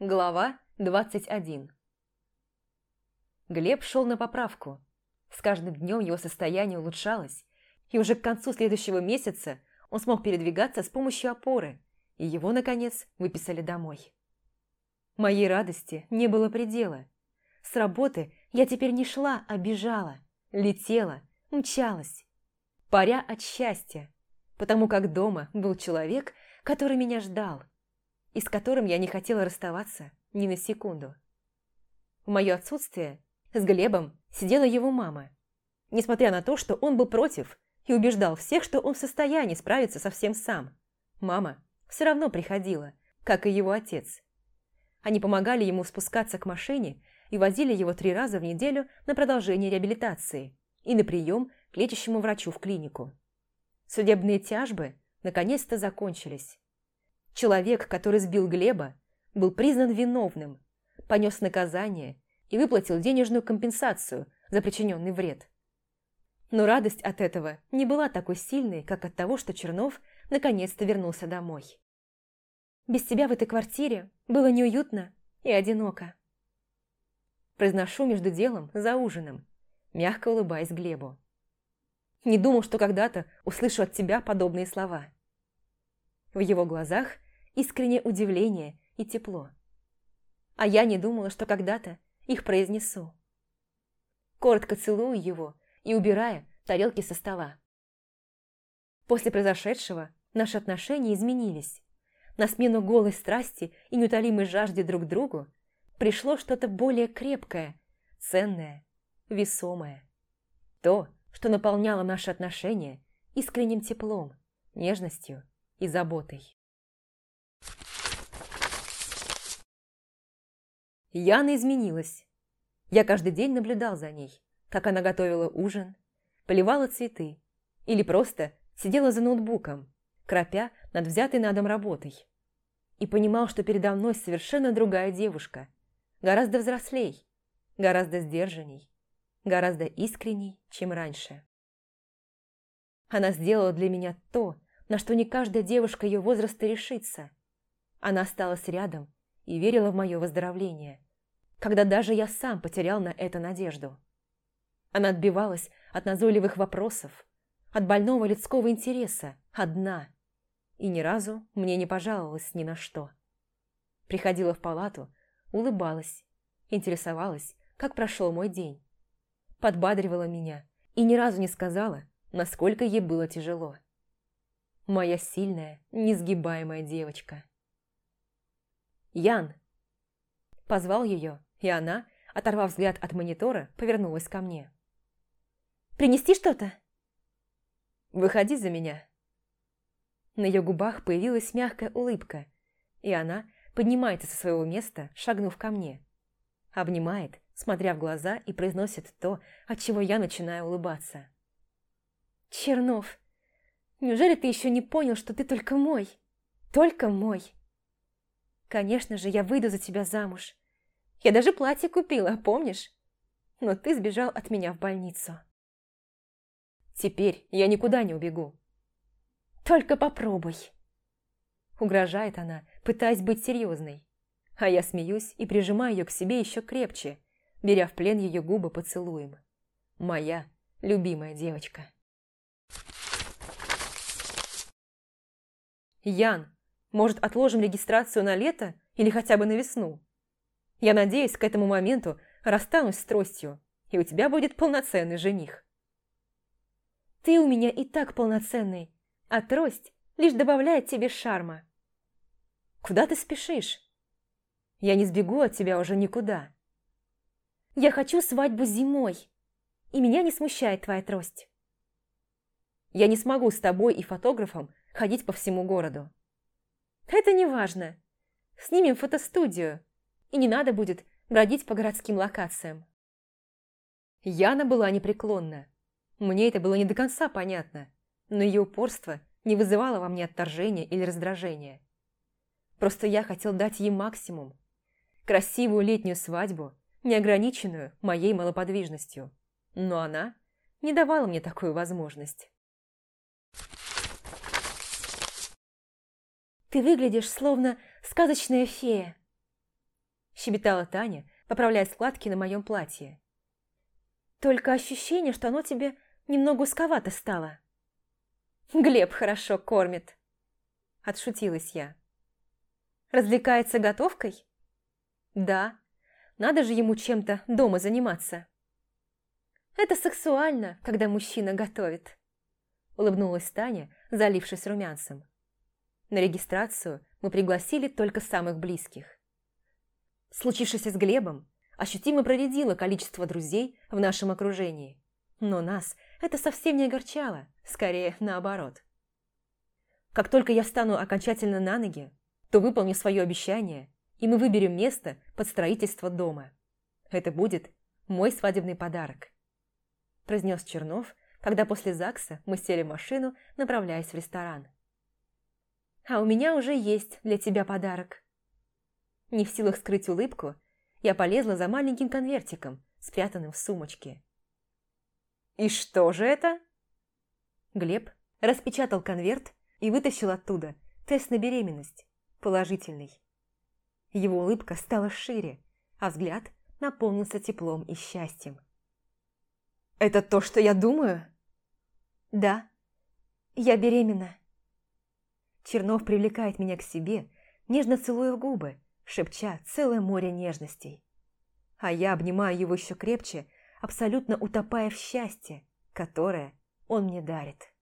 Глава 21 Глеб шел на поправку. С каждым днем его состояние улучшалось, и уже к концу следующего месяца он смог передвигаться с помощью опоры, и его, наконец, выписали домой. Моей радости не было предела. С работы я теперь не шла, а бежала, летела, мчалась, паря от счастья, потому как дома был человек, который меня ждал, и с которым я не хотела расставаться ни на секунду. В мое отсутствие с Глебом сидела его мама, несмотря на то, что он был против и убеждал всех, что он в состоянии справиться со всем сам. Мама все равно приходила, как и его отец. Они помогали ему спускаться к машине и возили его три раза в неделю на продолжение реабилитации и на прием к лечащему врачу в клинику. Судебные тяжбы наконец-то закончились. Человек, который сбил Глеба, был признан виновным, понес наказание и выплатил денежную компенсацию за причиненный вред. Но радость от этого не была такой сильной, как от того, что Чернов наконец-то вернулся домой. «Без тебя в этой квартире было неуютно и одиноко». Произношу между делом за ужином, мягко улыбаясь Глебу. Не думал, что когда-то услышу от тебя подобные слова. В его глазах искреннее удивление и тепло. А я не думала, что когда-то их произнесу. Коротко целую его и убирая тарелки со стола. После произошедшего наши отношения изменились. На смену голой страсти и неутолимой жажде друг другу пришло что-то более крепкое, ценное, весомое. То, что наполняло наши отношения искренним теплом, нежностью и заботой. Яна изменилась. Я каждый день наблюдал за ней, как она готовила ужин, поливала цветы или просто сидела за ноутбуком, кропя над взятой на дом работой. И понимал, что передо мной совершенно другая девушка, гораздо взрослей, гораздо сдержанней, гораздо искренней, чем раньше. Она сделала для меня то, на что не каждая девушка ее возраста решится. Она осталась рядом и верила в мое выздоровление, когда даже я сам потерял на это надежду. Она отбивалась от назойливых вопросов, от больного людского интереса, одна, и ни разу мне не пожаловалась ни на что. Приходила в палату, улыбалась, интересовалась, как прошел мой день подбадривала меня и ни разу не сказала, насколько ей было тяжело. Моя сильная, несгибаемая девочка. «Ян!» Позвал ее, и она, оторвав взгляд от монитора, повернулась ко мне. «Принести что-то?» «Выходи за меня!» На ее губах появилась мягкая улыбка, и она поднимается со своего места, шагнув ко мне. Обнимает, смотря в глаза и произносит то, от чего я начинаю улыбаться. «Чернов, неужели ты еще не понял, что ты только мой? Только мой!» «Конечно же, я выйду за тебя замуж. Я даже платье купила, помнишь? Но ты сбежал от меня в больницу». «Теперь я никуда не убегу». «Только попробуй!» Угрожает она, пытаясь быть серьезной. А я смеюсь и прижимаю ее к себе еще крепче, беря в плен ее губы поцелуем. Моя любимая девочка. Ян, может, отложим регистрацию на лето или хотя бы на весну? Я надеюсь, к этому моменту расстанусь с тростью, и у тебя будет полноценный жених. Ты у меня и так полноценный, а трость лишь добавляет тебе шарма. Куда ты спешишь? Я не сбегу от тебя уже никуда. Я хочу свадьбу зимой, и меня не смущает твоя трость. Я не смогу с тобой и фотографом ходить по всему городу. Это не важно. Снимем фотостудию, и не надо будет бродить по городским локациям. Яна была непреклонна. Мне это было не до конца понятно, но ее упорство не вызывало во мне отторжения или раздражения. Просто я хотел дать ей максимум. Красивую летнюю свадьбу – неограниченную моей малоподвижностью. Но она не давала мне такую возможность. «Ты выглядишь словно сказочная фея», – щебетала Таня, поправляя складки на моем платье. «Только ощущение, что оно тебе немного узковато стало». «Глеб хорошо кормит», – отшутилась я. «Развлекается готовкой?» «Да, надо же ему чем-то дома заниматься». «Это сексуально, когда мужчина готовит», – улыбнулась Таня, залившись румянцем. На регистрацию мы пригласили только самых близких. Случившееся с Глебом ощутимо проредило количество друзей в нашем окружении. Но нас это совсем не огорчало, скорее наоборот. Как только я встану окончательно на ноги, то выполню свое обещание, и мы выберем место под строительство дома. Это будет мой свадебный подарок», – произнес Чернов, когда после ЗАГСа мы сели в машину, направляясь в ресторан. «А у меня уже есть для тебя подарок». Не в силах скрыть улыбку, я полезла за маленьким конвертиком, спрятанным в сумочке. «И что же это?» Глеб распечатал конверт и вытащил оттуда тест на беременность, положительный. Его улыбка стала шире, а взгляд наполнился теплом и счастьем. «Это то, что я думаю?» «Да, я беременна». Чернов привлекает меня к себе, нежно целуя в губы, шепча целое море нежностей. А я обнимаю его еще крепче, абсолютно утопая в счастье, которое он мне дарит.